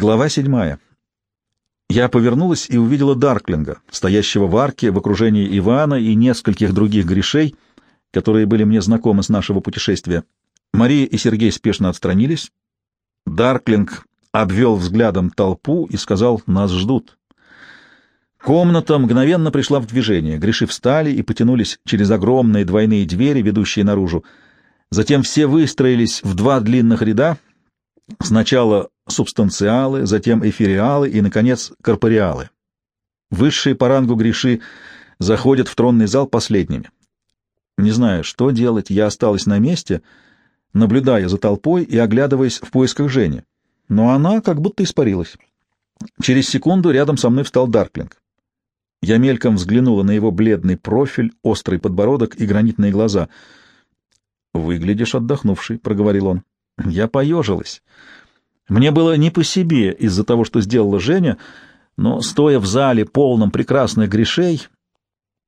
Глава седьмая. Я повернулась и увидела Дарклинга, стоящего в арке в окружении Ивана и нескольких других грешей, которые были мне знакомы с нашего путешествия. Мария и Сергей спешно отстранились. Дарклинг обвел взглядом толпу и сказал «Нас ждут». Комната мгновенно пришла в движение. Греши встали и потянулись через огромные двойные двери, ведущие наружу. Затем все выстроились в два длинных ряда. Сначала субстанциалы, затем эфириалы и, наконец, корпориалы. Высшие по рангу греши заходят в тронный зал последними. Не знаю, что делать, я осталась на месте, наблюдая за толпой и оглядываясь в поисках Жени. Но она как будто испарилась. Через секунду рядом со мной встал Дарклинг. Я мельком взглянула на его бледный профиль, острый подбородок и гранитные глаза. «Выглядишь отдохнувший», — проговорил он. Я поежилась. Мне было не по себе из-за того, что сделала Женя, но, стоя в зале, полном прекрасных грешей,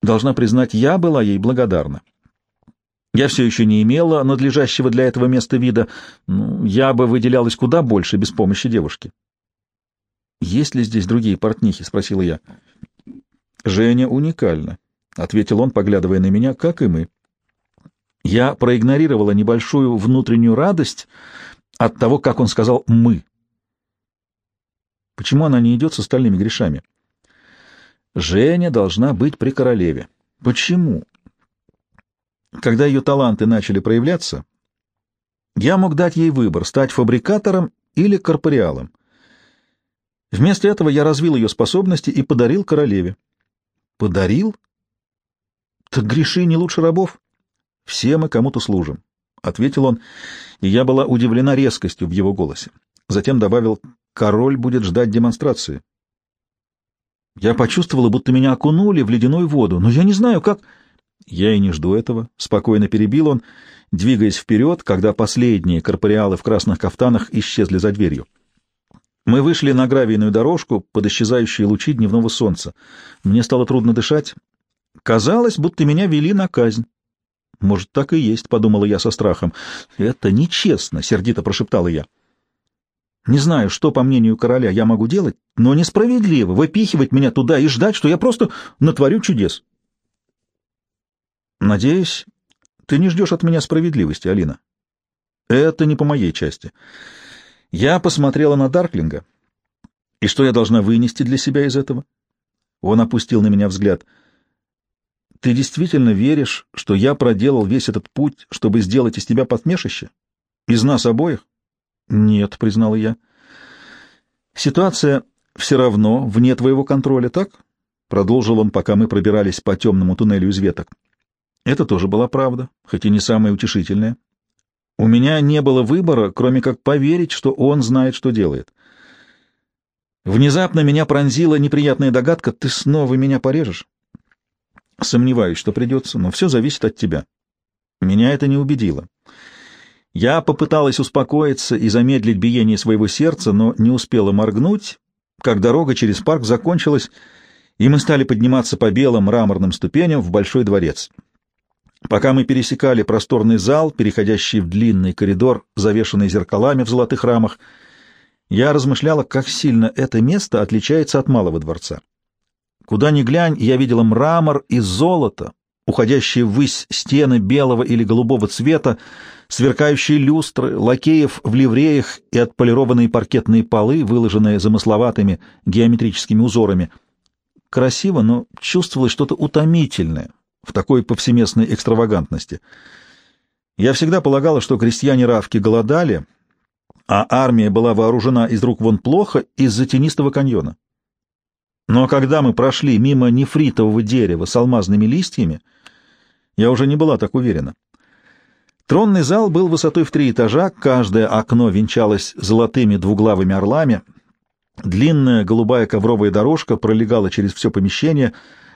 должна признать, я была ей благодарна. Я все еще не имела надлежащего для этого места вида, ну, я бы выделялась куда больше без помощи девушки. «Есть ли здесь другие портнихи?» — спросила я. «Женя уникальна», — ответил он, поглядывая на меня, — «как и мы». Я проигнорировала небольшую внутреннюю радость — от того, как он сказал «мы». Почему она не идет с остальными грешами? Женя должна быть при королеве. Почему? Когда ее таланты начали проявляться, я мог дать ей выбор — стать фабрикатором или корпориалом. Вместо этого я развил ее способности и подарил королеве. Подарил? Так греши не лучше рабов. Все мы кому-то служим. — ответил он, и я была удивлена резкостью в его голосе. Затем добавил, «Король будет ждать демонстрации». Я почувствовала, будто меня окунули в ледяную воду, но я не знаю, как... Я и не жду этого, — спокойно перебил он, двигаясь вперед, когда последние корпориалы в красных кафтанах исчезли за дверью. Мы вышли на гравийную дорожку под исчезающие лучи дневного солнца. Мне стало трудно дышать. Казалось, будто меня вели на казнь. Может, так и есть, — подумала я со страхом. Это нечестно, — сердито прошептала я. Не знаю, что, по мнению короля, я могу делать, но несправедливо выпихивать меня туда и ждать, что я просто натворю чудес. Надеюсь, ты не ждешь от меня справедливости, Алина. Это не по моей части. Я посмотрела на Дарклинга. И что я должна вынести для себя из этого? Он опустил на меня взгляд — ты действительно веришь, что я проделал весь этот путь, чтобы сделать из тебя посмешище? Из нас обоих? Нет, признала я. Ситуация все равно вне твоего контроля, так? Продолжил он, пока мы пробирались по темному туннелю из веток. Это тоже была правда, хоть и не самая утешительная. У меня не было выбора, кроме как поверить, что он знает, что делает. Внезапно меня пронзила неприятная догадка, ты снова меня порежешь. Сомневаюсь, что придется, но все зависит от тебя. Меня это не убедило. Я попыталась успокоиться и замедлить биение своего сердца, но не успела моргнуть, как дорога через парк закончилась, и мы стали подниматься по белым мраморным ступеням в большой дворец. Пока мы пересекали просторный зал, переходящий в длинный коридор, завешанный зеркалами в золотых рамах, я размышляла, как сильно это место отличается от Малого дворца. Куда ни глянь, я видела мрамор и золото, уходящие ввысь стены белого или голубого цвета, сверкающие люстры, лакеев в ливреях и отполированные паркетные полы, выложенные замысловатыми геометрическими узорами. Красиво, но чувствовалось что-то утомительное в такой повсеместной экстравагантности. Я всегда полагала, что крестьяне Равки голодали, а армия была вооружена из рук вон плохо из-за тенистого каньона. Но когда мы прошли мимо нефритового дерева с алмазными листьями, я уже не была так уверена. Тронный зал был высотой в три этажа, каждое окно венчалось золотыми двуглавыми орлами, длинная голубая ковровая дорожка пролегала через все помещение,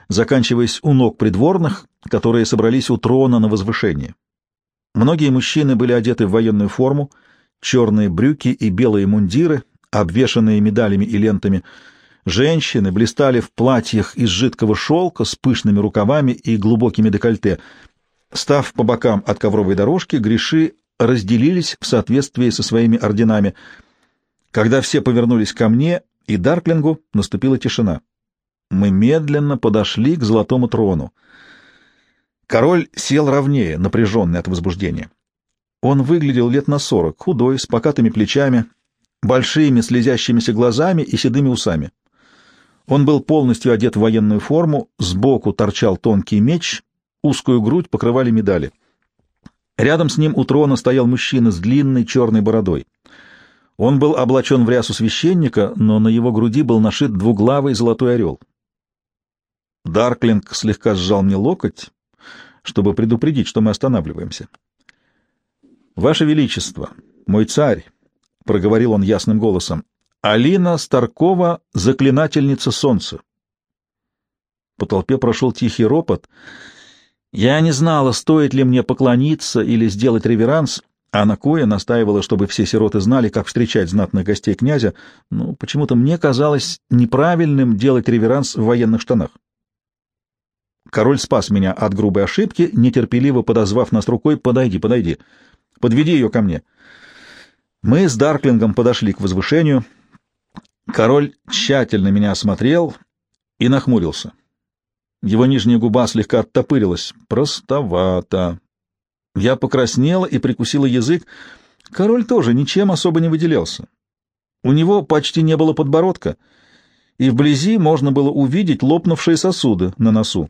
заканчиваясь у ног придворных, которые собрались у трона на возвышении. Многие мужчины были одеты в военную форму, черные брюки и белые мундиры, обвешанные медалями и лентами — Женщины блистали в платьях из жидкого шелка с пышными рукавами и глубокими декольте. Став по бокам от ковровой дорожки, греши разделились в соответствии со своими орденами. Когда все повернулись ко мне и Дарклингу, наступила тишина. Мы медленно подошли к золотому трону. Король сел ровнее, напряженный от возбуждения. Он выглядел лет на сорок, худой, с покатыми плечами, большими слезящимися глазами и седыми усами. Он был полностью одет в военную форму, сбоку торчал тонкий меч, узкую грудь покрывали медали. Рядом с ним у трона стоял мужчина с длинной черной бородой. Он был облачен в рясу священника, но на его груди был нашит двуглавый золотой орел. Дарклинг слегка сжал мне локоть, чтобы предупредить, что мы останавливаемся. «Ваше Величество, мой царь!» — проговорил он ясным голосом. «Алина Старкова — заклинательница солнца». По толпе прошел тихий ропот. Я не знала, стоит ли мне поклониться или сделать реверанс, а Накоя настаивала, чтобы все сироты знали, как встречать знатных гостей князя. Ну, почему-то мне казалось неправильным делать реверанс в военных штанах. Король спас меня от грубой ошибки, нетерпеливо подозвав нас рукой «Подойди, подойди, подведи ее ко мне». Мы с Дарклингом подошли к возвышению. Король тщательно меня осмотрел и нахмурился. Его нижняя губа слегка оттопырилась. Простовато. Я покраснела и прикусила язык. Король тоже ничем особо не выделялся. У него почти не было подбородка, и вблизи можно было увидеть лопнувшие сосуды на носу.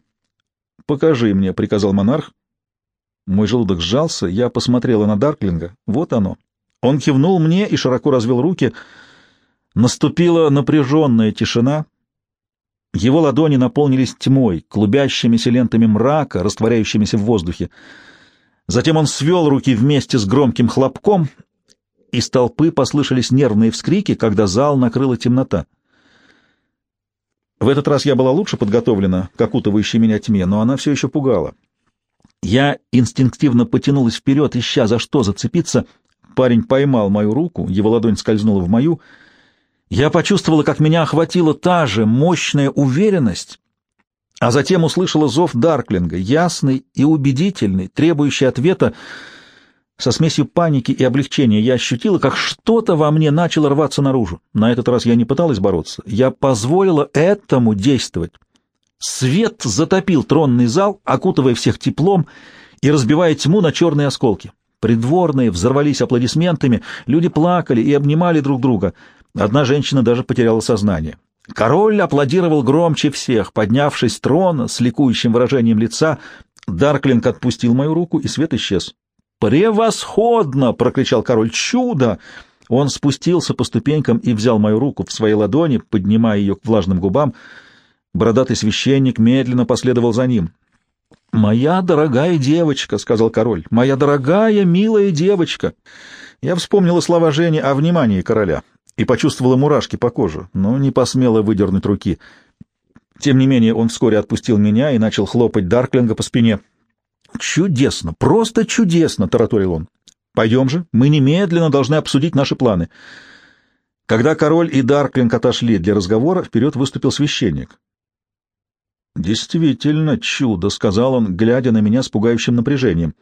«Покажи мне», — приказал монарх. Мой желудок сжался, я посмотрела на Дарклинга. Вот оно. Он кивнул мне и широко развел руки. Наступила напряженная тишина. Его ладони наполнились тьмой, клубящимися лентами мрака, растворяющимися в воздухе. Затем он свел руки вместе с громким хлопком, из толпы послышались нервные вскрики, когда зал накрыла темнота. В этот раз я была лучше подготовлена к окутывающей меня тьме, но она все еще пугала. Я инстинктивно потянулась вперед, ища за что зацепиться. Парень поймал мою руку, его ладонь скользнула в мою. Я почувствовала, как меня охватила та же мощная уверенность, а затем услышала зов Дарклинга, ясный и убедительный, требующий ответа, со смесью паники и облегчения я ощутила, как что-то во мне начало рваться наружу. На этот раз я не пыталась бороться. Я позволила этому действовать. Свет затопил тронный зал, окутывая всех теплом и разбивая тьму на черные осколки. Придворные взорвались аплодисментами, люди плакали и обнимали друг друга. Одна женщина даже потеряла сознание. Король аплодировал громче всех, поднявшись с трона с ликующим выражением лица. Дарклинг отпустил мою руку, и свет исчез. «Превосходно!» — прокричал король. «Чудо!» Он спустился по ступенькам и взял мою руку в свои ладони, поднимая ее к влажным губам. Бородатый священник медленно последовал за ним. «Моя дорогая девочка», — сказал король, — «моя дорогая, милая девочка». Я вспомнила слова Жени о внимании короля и почувствовала мурашки по коже, но не посмела выдернуть руки. Тем не менее, он вскоре отпустил меня и начал хлопать Дарклинга по спине. «Чудесно! Просто чудесно!» — тараторил он. «Пойдем же, мы немедленно должны обсудить наши планы». Когда король и Дарклинг отошли для разговора, вперед выступил священник. «Действительно чудо», — сказал он, глядя на меня с пугающим напряжением.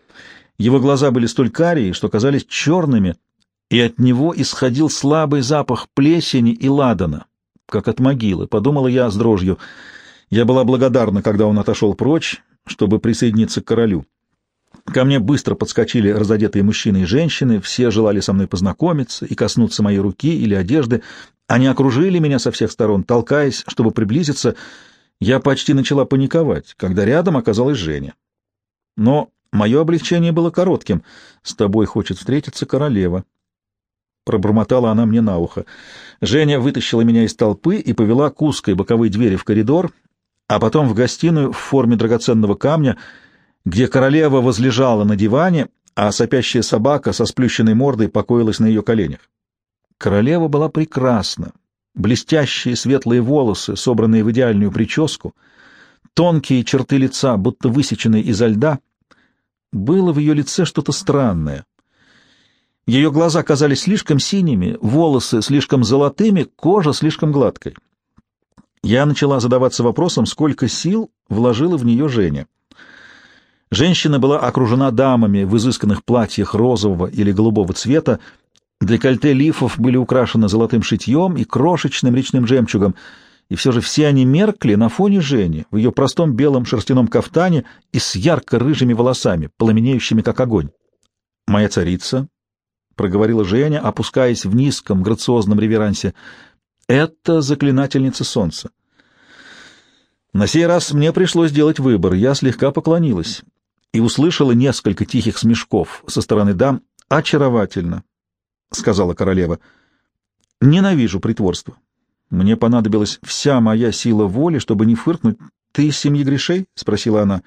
Его глаза были столь карие, что казались черными, и от него исходил слабый запах плесени и ладана, как от могилы, — подумала я с дрожью. Я была благодарна, когда он отошел прочь, чтобы присоединиться к королю. Ко мне быстро подскочили разодетые мужчины и женщины, все желали со мной познакомиться и коснуться моей руки или одежды. Они окружили меня со всех сторон, толкаясь, чтобы приблизиться. Я почти начала паниковать, когда рядом оказалась Женя. Но мое облегчение было коротким. «С тобой хочет встретиться королева», — пробормотала она мне на ухо. Женя вытащила меня из толпы и повела к узкой боковой двери в коридор, а потом в гостиную в форме драгоценного камня, где королева возлежала на диване, а сопящая собака со сплющенной мордой покоилась на ее коленях. Королева была прекрасна. Блестящие светлые волосы, собранные в идеальную прическу, тонкие черты лица, будто высеченные изо льда. Было в ее лице что-то странное. Ее глаза казались слишком синими, волосы слишком золотыми, кожа слишком гладкой. Я начала задаваться вопросом, сколько сил вложила в нее Женя. Женщина была окружена дамами в изысканных платьях розового или голубого цвета, Декольте лифов были украшены золотым шитьем и крошечным речным жемчугом, и все же все они меркли на фоне Жени в ее простом белом шерстяном кафтане и с ярко-рыжими волосами, пламенеющими как огонь. «Моя царица», — проговорила Женя, опускаясь в низком грациозном реверансе, — «это заклинательница солнца». На сей раз мне пришлось сделать выбор. Я слегка поклонилась и услышала несколько тихих смешков со стороны дам. «Очаровательно», — сказала королева. «Ненавижу притворство. Мне понадобилась вся моя сила воли, чтобы не фыркнуть. Ты из семьи грешей?» — спросила она.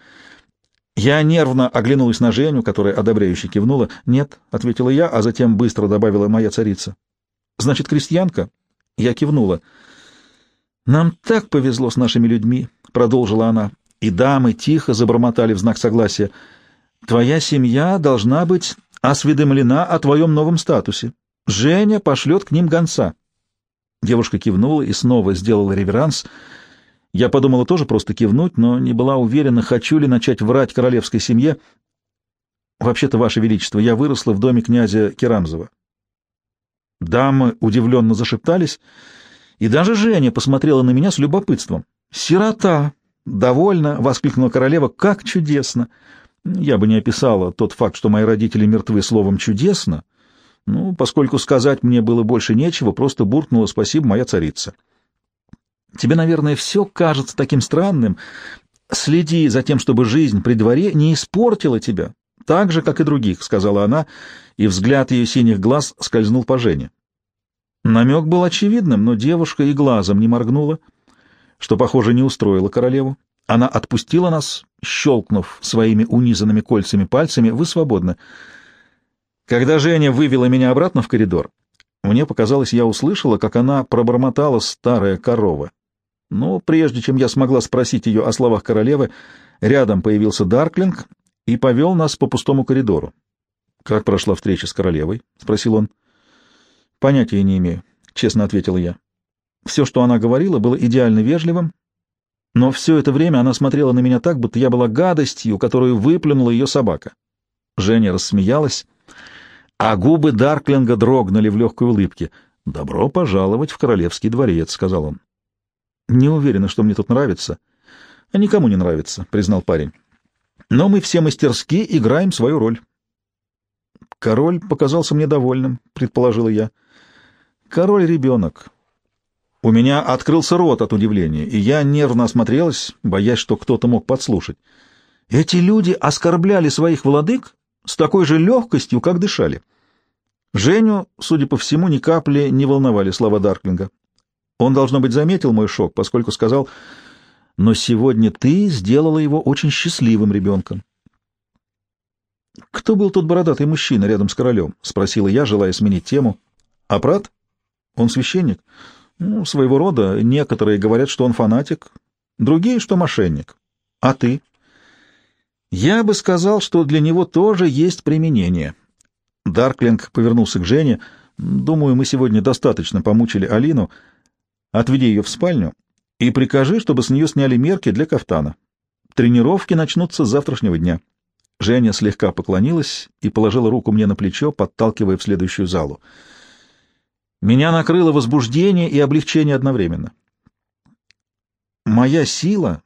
Я нервно оглянулась на Женю, которая одобряюще кивнула. «Нет», — ответила я, а затем быстро добавила моя царица. «Значит, крестьянка?» Я кивнула. «Нам так повезло с нашими людьми», — продолжила она, и дамы тихо забормотали в знак согласия. «Твоя семья должна быть осведомлена о твоем новом статусе. Женя пошлет к ним гонца». Девушка кивнула и снова сделала реверанс. Я подумала тоже просто кивнуть, но не была уверена, хочу ли начать врать королевской семье. «Вообще-то, Ваше Величество, я выросла в доме князя Керамзова». Дамы удивленно зашептались, — и даже Женя посмотрела на меня с любопытством. «Сирота!» — довольно воскликнула королева. «Как чудесно!» Я бы не описала тот факт, что мои родители мертвы словом «чудесно», ну, поскольку сказать мне было больше нечего, просто буркнула «спасибо, моя царица». «Тебе, наверное, все кажется таким странным. Следи за тем, чтобы жизнь при дворе не испортила тебя, так же, как и других», — сказала она, и взгляд ее синих глаз скользнул по Жене. Намек был очевидным, но девушка и глазом не моргнула, что, похоже, не устроило королеву. Она отпустила нас, щелкнув своими унизанными кольцами пальцами, «Вы свободны». Когда Женя вывела меня обратно в коридор, мне показалось, я услышала, как она пробормотала старая корова. Но прежде чем я смогла спросить ее о словах королевы, рядом появился Дарклинг и повел нас по пустому коридору. — Как прошла встреча с королевой? — спросил он. Понятия не имею, честно ответил я. Все, что она говорила, было идеально вежливым, но все это время она смотрела на меня так, будто я была гадостью, которую выплюнула ее собака. Женя рассмеялась, а губы Дарклинга дрогнули в легкой улыбке. «Добро пожаловать в королевский дворец», — сказал он. «Не уверена, что мне тут нравится». «А никому не нравится», — признал парень. «Но мы все мастерски играем свою роль». «Король показался мне довольным», — предположила я. Король-ребенок. У меня открылся рот от удивления, и я нервно осмотрелась, боясь, что кто-то мог подслушать. Эти люди оскорбляли своих владык с такой же легкостью, как дышали. Женю, судя по всему, ни капли не волновали слова Дарклинга. Он, должно быть, заметил мой шок, поскольку сказал, «Но сегодня ты сделала его очень счастливым ребенком». «Кто был тот бородатый мужчина рядом с королем?» — спросила я, желая сменить тему. «Апрат?» Он священник? Ну, своего рода. Некоторые говорят, что он фанатик, другие, что мошенник. А ты? Я бы сказал, что для него тоже есть применение. Дарклинг повернулся к Жене. Думаю, мы сегодня достаточно помучили Алину. Отведи ее в спальню и прикажи, чтобы с нее сняли мерки для кафтана. Тренировки начнутся с завтрашнего дня. Женя слегка поклонилась и положила руку мне на плечо, подталкивая в следующую залу. Меня накрыло возбуждение и облегчение одновременно. Моя сила,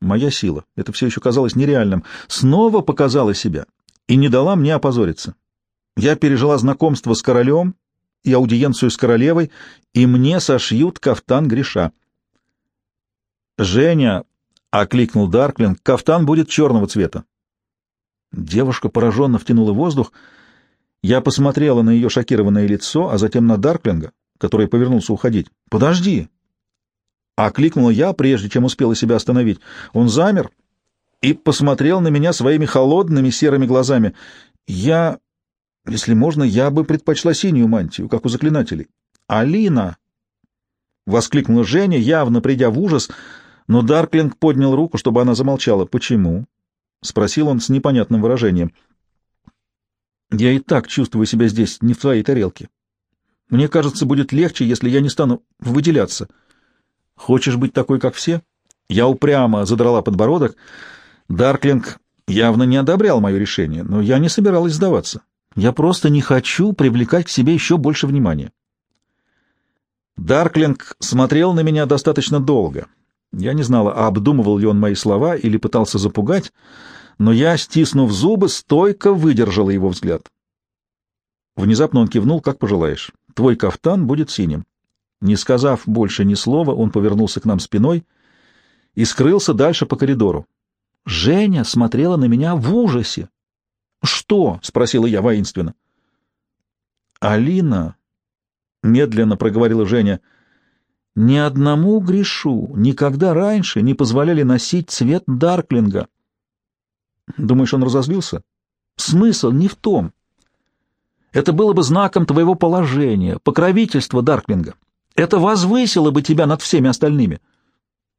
моя сила, это все еще казалось нереальным, снова показала себя и не дала мне опозориться. Я пережила знакомство с королем и аудиенцию с королевой, и мне сошьют кафтан греша. «Женя!» — окликнул Дарклин. «Кафтан будет черного цвета». Девушка пораженно втянула воздух — я посмотрела на ее шокированное лицо, а затем на Дарклинга, который повернулся уходить. «Подожди!» Окликнула я, прежде чем успела себя остановить. Он замер и посмотрел на меня своими холодными серыми глазами. Я, если можно, я бы предпочла синюю мантию, как у заклинателей. «Алина!» — воскликнула Женя, явно придя в ужас, но Дарклинг поднял руку, чтобы она замолчала. «Почему?» — спросил он с непонятным выражением. — я и так чувствую себя здесь не в твоей тарелке. Мне кажется, будет легче, если я не стану выделяться. Хочешь быть такой, как все? Я упрямо задрала подбородок. Дарклинг явно не одобрял мое решение, но я не собиралась сдаваться. Я просто не хочу привлекать к себе еще больше внимания. Дарклинг смотрел на меня достаточно долго. Я не знала, обдумывал ли он мои слова или пытался запугать, но я, стиснув зубы, стойко выдержала его взгляд. Внезапно он кивнул, как пожелаешь. Твой кафтан будет синим. Не сказав больше ни слова, он повернулся к нам спиной и скрылся дальше по коридору. Женя смотрела на меня в ужасе. «Что?» — спросила я воинственно. «Алина», — медленно проговорила Женя, — «ни одному грешу никогда раньше не позволяли носить цвет Дарклинга». «Думаешь, он разозлился?» «Смысл не в том. Это было бы знаком твоего положения, покровительства Дарклинга. Это возвысило бы тебя над всеми остальными».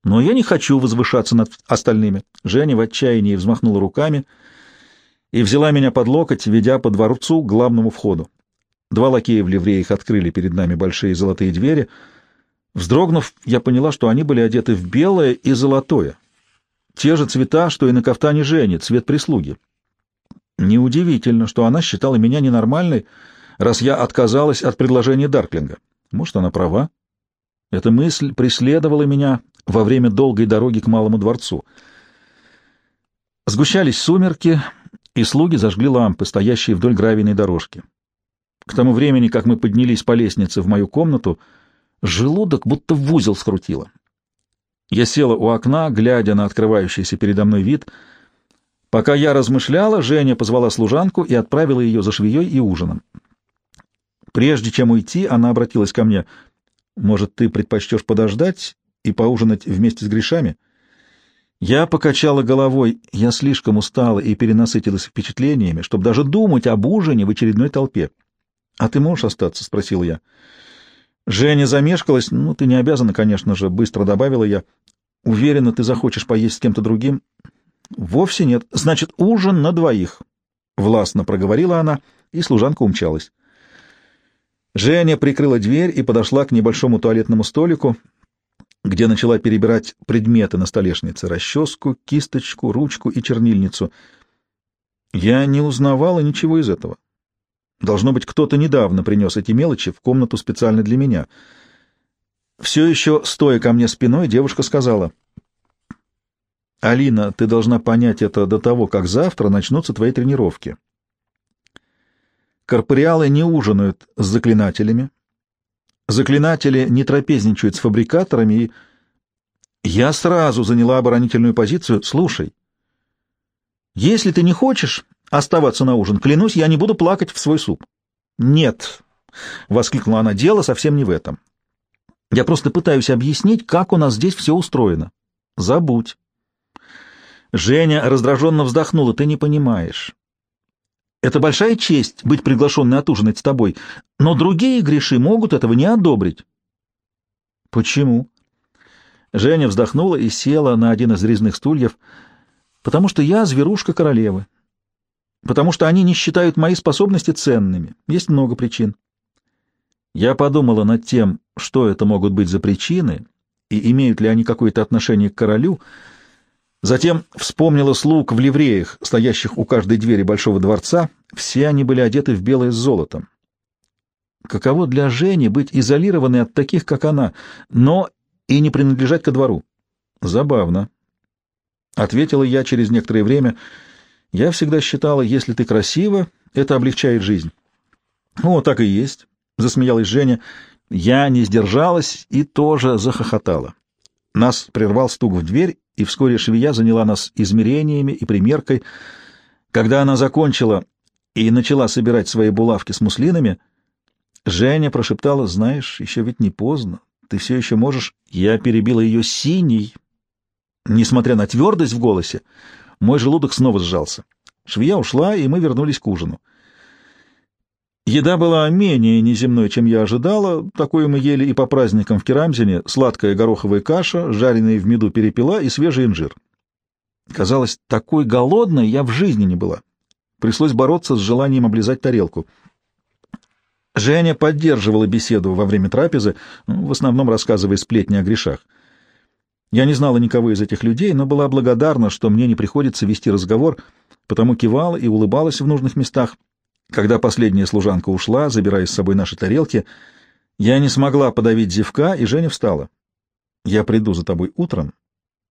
«Но я не хочу возвышаться над остальными». Женя в отчаянии взмахнула руками — и взяла меня под локоть, ведя по дворцу к главному входу. Два лакея в ливреях открыли перед нами большие золотые двери. Вздрогнув, я поняла, что они были одеты в белое и золотое. Те же цвета, что и на кафтане Жени, цвет прислуги. Неудивительно, что она считала меня ненормальной, раз я отказалась от предложения Дарклинга. Может, она права? Эта мысль преследовала меня во время долгой дороги к Малому дворцу. Сгущались сумерки, и слуги зажгли лампы, стоящие вдоль гравийной дорожки. К тому времени, как мы поднялись по лестнице в мою комнату, желудок будто в узел скрутило. Я села у окна, глядя на открывающийся передо мной вид. Пока я размышляла, Женя позвала служанку и отправила ее за швеей и ужином. Прежде чем уйти, она обратилась ко мне. «Может, ты предпочтешь подождать и поужинать вместе с грешами?» Я покачала головой, я слишком устала и перенасытилась впечатлениями, чтобы даже думать об ужине в очередной толпе. — А ты можешь остаться? — спросил я. Женя замешкалась. — Ну, ты не обязана, конечно же, — быстро добавила я. — Уверена, ты захочешь поесть с кем-то другим? — Вовсе нет. Значит, ужин на двоих. Властно проговорила она, и служанка умчалась. Женя прикрыла дверь и подошла к небольшому туалетному столику, где начала перебирать предметы на столешнице — расческу, кисточку, ручку и чернильницу. Я не узнавала ничего из этого. Должно быть, кто-то недавно принес эти мелочи в комнату специально для меня. Все еще, стоя ко мне спиной, девушка сказала, «Алина, ты должна понять это до того, как завтра начнутся твои тренировки. Корпориалы не ужинают с заклинателями, Заклинатели не трапезничают с фабрикаторами, и... Я сразу заняла оборонительную позицию. Слушай, если ты не хочешь оставаться на ужин, клянусь, я не буду плакать в свой суп. Нет, — воскликнула она, — дело совсем не в этом. Я просто пытаюсь объяснить, как у нас здесь все устроено. Забудь. Женя раздраженно вздохнула. Ты не понимаешь. Это большая честь быть приглашенной отужинать с тобой, но другие греши могут этого не одобрить. Почему? Женя вздохнула и села на один из резных стульев. Потому что я зверушка королевы. Потому что они не считают мои способности ценными. Есть много причин. Я подумала над тем, что это могут быть за причины, и имеют ли они какое-то отношение к королю, — Затем вспомнила слуг в ливреях, стоящих у каждой двери большого дворца. Все они были одеты в белое с золотом. Каково для Жени быть изолированной от таких, как она, но и не принадлежать ко двору? Забавно. Ответила я через некоторое время. Я всегда считала, если ты красива, это облегчает жизнь. О, так и есть, засмеялась Женя. Я не сдержалась и тоже захохотала. Нас прервал стук в дверь, и вскоре швея заняла нас измерениями и примеркой. Когда она закончила и начала собирать свои булавки с муслинами, Женя прошептала, «Знаешь, еще ведь не поздно, ты все еще можешь...» Я перебила ее синий. Несмотря на твердость в голосе, мой желудок снова сжался. Швея ушла, и мы вернулись к ужину. Еда была менее неземной, чем я ожидала. Такое мы ели и по праздникам в Керамзине. Сладкая гороховая каша, жареные в меду перепела и свежий инжир. Казалось, такой голодной я в жизни не была. Пришлось бороться с желанием облизать тарелку. Женя поддерживала беседу во время трапезы, в основном рассказывая сплетни о грешах. Я не знала никого из этих людей, но была благодарна, что мне не приходится вести разговор, потому кивала и улыбалась в нужных местах. Когда последняя служанка ушла, забирая с собой наши тарелки, я не смогла подавить зевка, и Женя встала. «Я приду за тобой утром,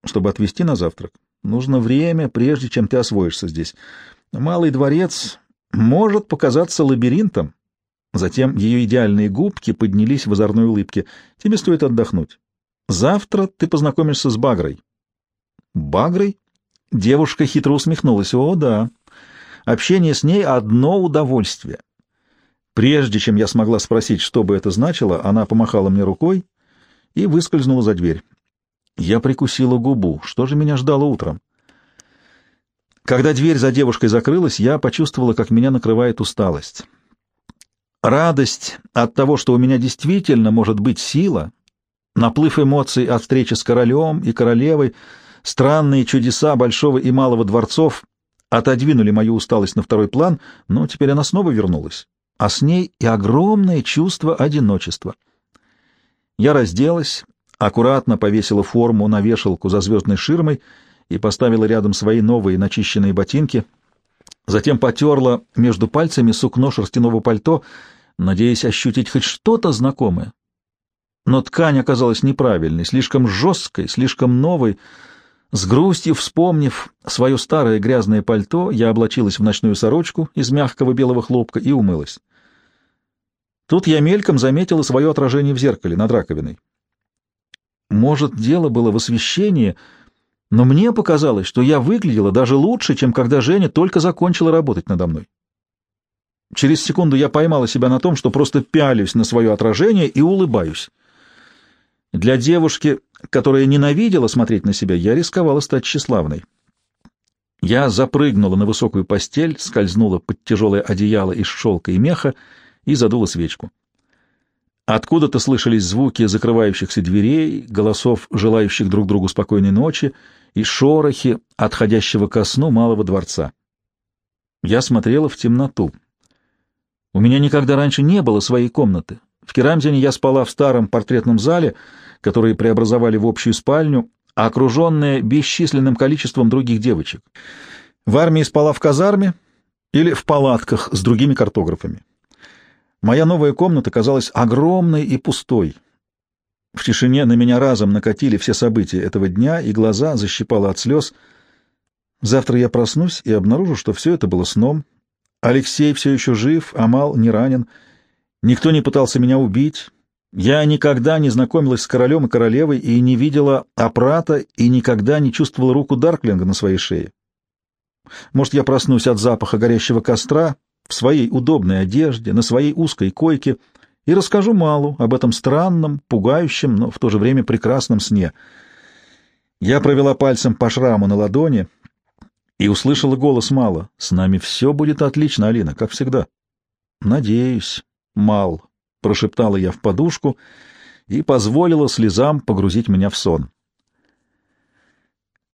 чтобы отвезти на завтрак. Нужно время, прежде чем ты освоишься здесь. Малый дворец может показаться лабиринтом». Затем ее идеальные губки поднялись в озорной улыбке. «Тебе стоит отдохнуть. Завтра ты познакомишься с Багрой». «Багрой?» Девушка хитро усмехнулась. «О, да. Общение с ней — одно удовольствие. Прежде чем я смогла спросить, что бы это значило, она помахала мне рукой и выскользнула за дверь. Я прикусила губу. Что же меня ждало утром? Когда дверь за девушкой закрылась, я почувствовала, как меня накрывает усталость. Радость от того, что у меня действительно может быть сила, наплыв эмоций от встречи с королем и королевой, странные чудеса большого и малого дворцов отодвинули мою усталость на второй план, но теперь она снова вернулась, а с ней и огромное чувство одиночества. Я разделась, аккуратно повесила форму на вешалку за звездной ширмой и поставила рядом свои новые начищенные ботинки, затем потерла между пальцами сукно шерстяного пальто, надеясь ощутить хоть что-то знакомое. Но ткань оказалась неправильной, слишком жесткой, слишком новой, с грустью вспомнив свое старое грязное пальто, я облачилась в ночную сорочку из мягкого белого хлопка и умылась. Тут я мельком заметила свое отражение в зеркале над раковиной. Может, дело было в освещении, но мне показалось, что я выглядела даже лучше, чем когда Женя только закончила работать надо мной. Через секунду я поймала себя на том, что просто пялюсь на свое отражение и улыбаюсь. Для девушки, которая ненавидела смотреть на себя, я рисковала стать тщеславной. Я запрыгнула на высокую постель, скользнула под тяжелое одеяло из шелка и меха и задула свечку. Откуда-то слышались звуки закрывающихся дверей, голосов, желающих друг другу спокойной ночи, и шорохи отходящего ко сну малого дворца. Я смотрела в темноту. У меня никогда раньше не было своей комнаты. В Керамзине я спала в старом портретном зале, который преобразовали в общую спальню, окруженная бесчисленным количеством других девочек. В армии спала в казарме или в палатках с другими картографами. Моя новая комната казалась огромной и пустой. В тишине на меня разом накатили все события этого дня, и глаза защипало от слез. Завтра я проснусь и обнаружу, что все это было сном. Алексей все еще жив, Амал не ранен — Никто не пытался меня убить. Я никогда не знакомилась с королем и королевой и не видела апрата и никогда не чувствовала руку Дарклинга на своей шее. Может, я проснусь от запаха горящего костра в своей удобной одежде, на своей узкой койке и расскажу Малу об этом странном, пугающем, но в то же время прекрасном сне. Я провела пальцем по шраму на ладони и услышала голос Мала. «С нами все будет отлично, Алина, как всегда». «Надеюсь». Мал, — прошептала я в подушку и позволила слезам погрузить меня в сон.